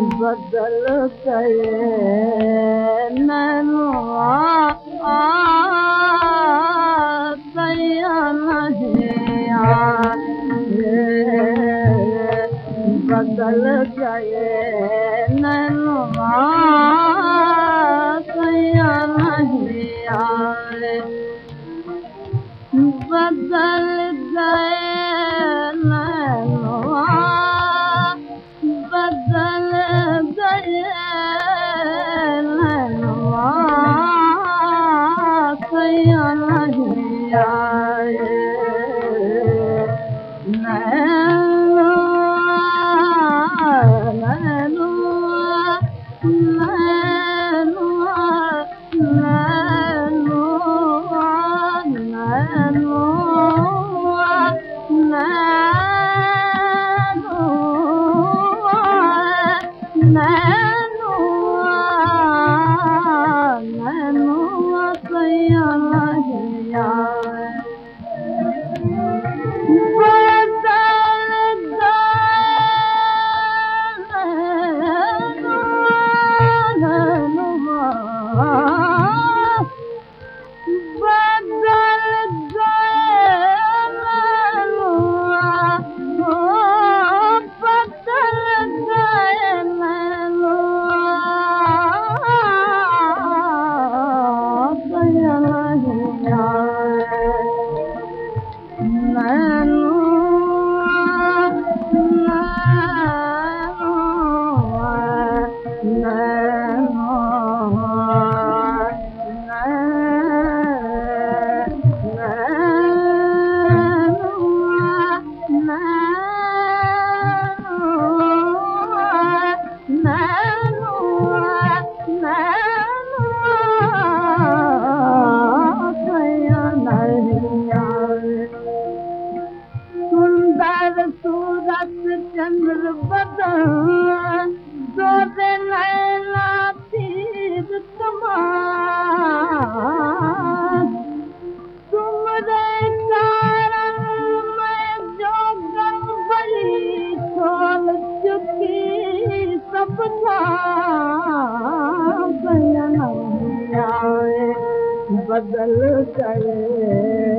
बदल ननो तइ न गं बदल जये ननोम तइ बदल गए Lord. مڻو مڻو बदल करे